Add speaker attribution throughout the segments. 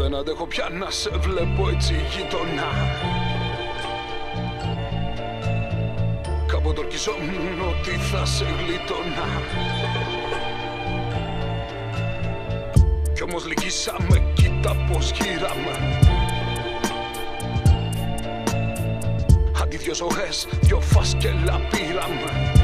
Speaker 1: Δεν αντέχω πια να σε βλέπω έτσι γείτονα Κάποτε ορκιζόμουν ότι θα σε γλίτωνα Κι όμως λυγίσαμε, κοίτα πως γύραμε Αντί δυο ζωές, δυο φάσκελα πήραμε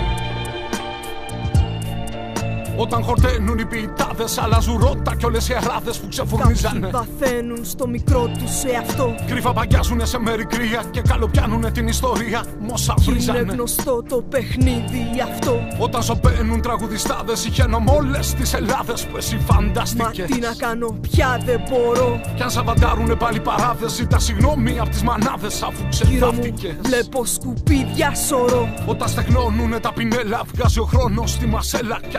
Speaker 1: όταν χορταίνουν οι ποιητάδες, αλλάζουν ρότα κι όλες οι αράδες που ξεφουρνίζανε.
Speaker 2: Κάποιοι βαθαίνουν στο μικρό τους αυτό.
Speaker 1: Κρύβα παγκιάζουν σε μέρη κρύα και καλοπιάνουν την ιστορία. Μόσα βρίζανε.
Speaker 2: Είναι γνωστό το παιχνίδι αυτό.
Speaker 1: Όταν σωπαίνουν τραγουδιστάδες, ηχαίνομαι όλε τις Ελλάδες που εσύ φανταστήκε.
Speaker 2: Μα τι να κάνω, πια δεν μπορώ.
Speaker 1: Κι αν σαβαντάρουν πάλι παράδες, ζητά συγγνώμη από τις μανάδες αφού ξεφτάθηκε.
Speaker 2: Βλέπω σκουπίδια σωρό.
Speaker 1: Όταν στεγνώνουν τα πινέλα, βγάζει ο χρόνος στη μασέλα κι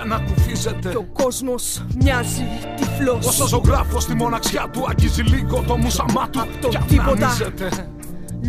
Speaker 1: ανακουφί
Speaker 2: και ο κόσμος μοιάζει τυφλός.
Speaker 1: Ο ζωγράφο στη μοναξιά του αγγίζει λίγο το μουσαμά του.
Speaker 2: Απ' το τίποτα.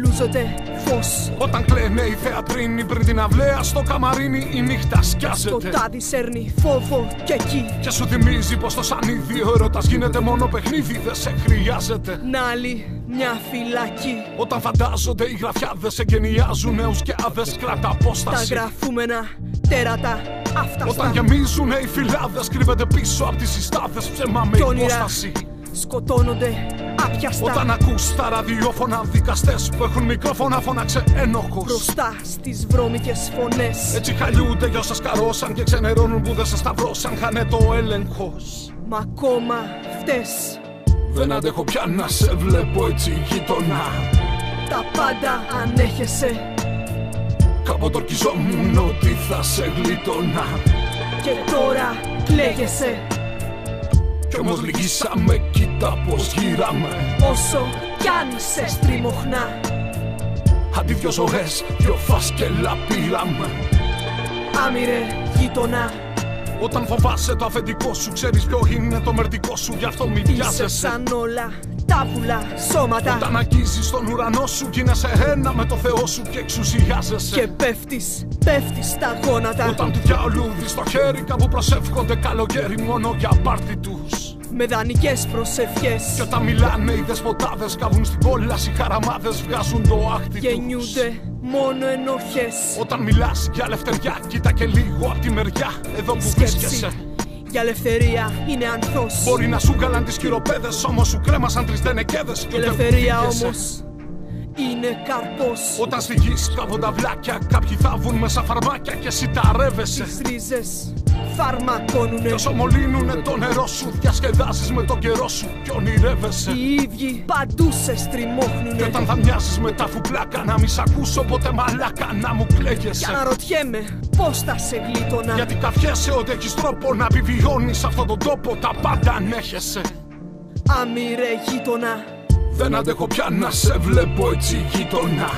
Speaker 2: Λούζεται φως.
Speaker 1: Όταν κλαίνε οι θεατρίνοι πριν την αυλαία, στο καμαρίνι η νύχτα σκιάζεται.
Speaker 2: Το τάδι σέρνει φόβο και εκεί.
Speaker 1: Και σου θυμίζει πως το σανίδι ο έρωτα γίνεται μόνο παιχνίδι, δεν σε χρειάζεται.
Speaker 2: Να άλλη μια φυλακή.
Speaker 1: Όταν φαντάζονται οι γραφιάδες, εγκαινιάζουν νέου και άδε, κράτα απόσταση.
Speaker 2: Τα γραφούμενα τέρατα αυτά
Speaker 1: Όταν γεμίζουν οι φυλάδες, κρύβεται πίσω από τις συστάδες ψέμα με υπόσταση.
Speaker 2: Σκοτώνονται άπιαστα.
Speaker 1: Όταν ακούς τα ραδιόφωνα δικαστές που έχουν μικρόφωνα, φώναξε ένοχος.
Speaker 2: Μπροστά στις βρώμικες φωνές.
Speaker 1: Έτσι χαλιούνται για όσα σκαρώσαν και ξενερώνουν που δεν σε σταυρώσαν. Χάνε το έλεγχος.
Speaker 2: Μα ακόμα φταίει.
Speaker 1: Δεν αντέχω πια να σε βλέπω έτσι γείτονα.
Speaker 2: Τα πάντα ανέχεσαι
Speaker 1: Κάποτε ορκιζόμουν ότι θα σε γλίτωνα
Speaker 2: Και τώρα κλαίγεσαι
Speaker 1: Κι όμως λυγίσαμε, κοίτα πως γύραμε
Speaker 2: Όσο κι αν σε στριμωχνά.
Speaker 1: Αντί δυο ζωές, δυο φάσκελα πήραμε.
Speaker 2: Άμυρε γείτονα.
Speaker 1: Όταν φοβάσαι το αφεντικό σου, ξέρεις ποιο είναι το μερτικό σου, γι' αυτό μην
Speaker 2: Είσαι σαν όλα τάβουλα σώματα.
Speaker 1: Όταν αγγίζεις τον ουρανό σου, γίνεσαι ένα με το Θεό σου και εξουσιάζεσαι.
Speaker 2: Και πέφτεις, πέφτεις στα γόνατα.
Speaker 1: Όταν του διαολού στο χέρι, κάπου προσεύχονται καλοκαίρι μόνο για πάρτι τους.
Speaker 2: Με δανεικές προσευχές.
Speaker 1: Και όταν μιλάνε οι δεσποτάδες, καβούν στην κόλαση χαραμάδες, βγάζουν το άχτι
Speaker 2: τους. Γεννιούνται μόνο ενοχές.
Speaker 1: Όταν μιλάς για ελευθεριά, κοίτα και λίγο από τη μεριά, εδώ που βρίσκεσαι.
Speaker 2: Για ελευθερία είναι ανθός.
Speaker 1: Μπορεί να σου γκάλαν τις χειροπέδες Όμως σου κρέμασαν τρεις δενεκέδες
Speaker 2: Η ελευθερία όμως είναι καρπός
Speaker 1: Όταν στη γη σκάβουν τα βλάκια Κάποιοι θάβουν μέσα φαρμάκια και εσύ τα ρεύεσαι.
Speaker 2: Τις ρίζες φαρμακώνουνε.
Speaker 1: Κι όσο μολύνουνε το νερό σου Διασκεδάζεις με το καιρό σου και ονειρεύεσαι.
Speaker 2: Οι ίδιοι παντού σε στριμώχνουνε
Speaker 1: Και όταν θα μοιάζεις με τα φουπλάκα Να μη σ' ακούσω ποτέ μαλάκα να μου κλαίγεσαι.
Speaker 2: Για να ρωτιέμαι πώς θα σε γλίτωνα;
Speaker 1: Γιατί καφιέσαι ότι έχεις τρόπο να επιβιώνεις αυτόν τον τόπο Τα πάντα ανέχεσαι.
Speaker 2: Άμυρε γείτονα.
Speaker 1: Δεν αντέχω πια να σε βλέπω έτσι γείτονα.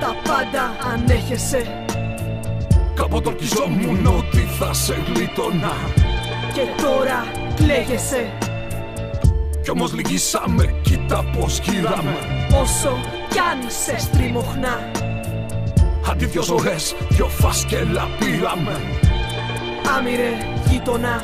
Speaker 2: Τα πάντα ανέχεσαι.
Speaker 1: Κάποτε ορκιζόμουν ότι θα σε γλίτωνα.
Speaker 2: Και τώρα κλαίγεσαι
Speaker 1: Κι όμως λυγίσαμε, κοίτα πως γύραμε
Speaker 2: Όσο κι αν σε στριμωχνά.
Speaker 1: Αντί δυο ζωές, δυο φάσκελα πήραμε.
Speaker 2: Άμυρε γείτονα